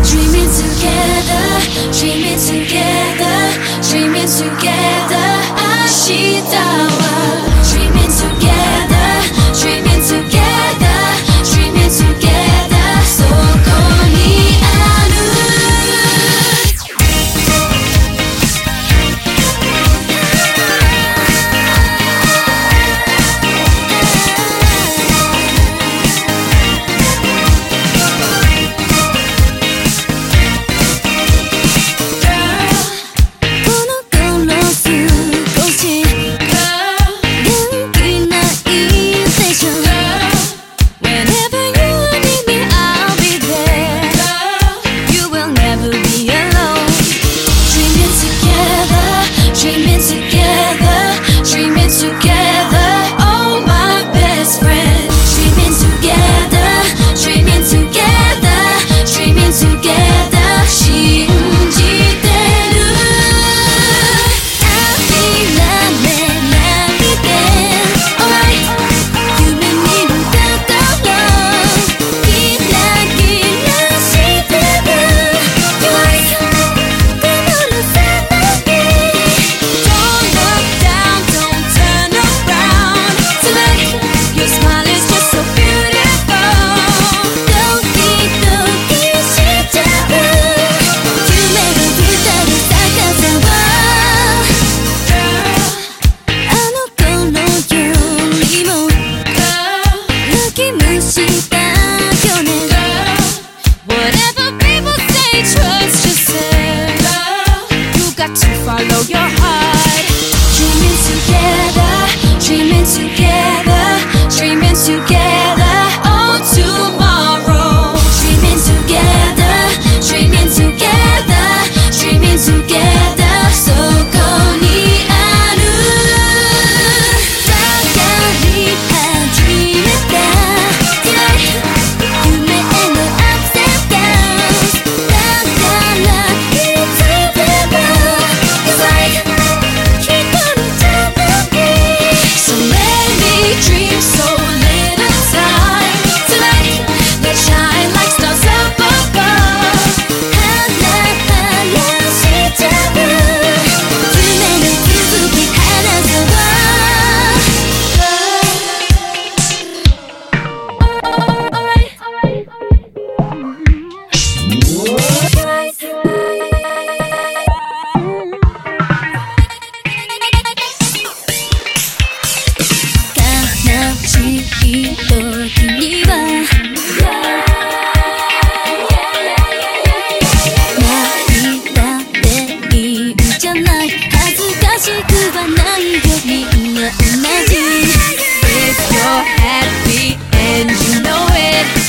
Dreaming together, dreaming together, dreaming together 明日を 恥ずないよみんな同じ If you're happy and you know it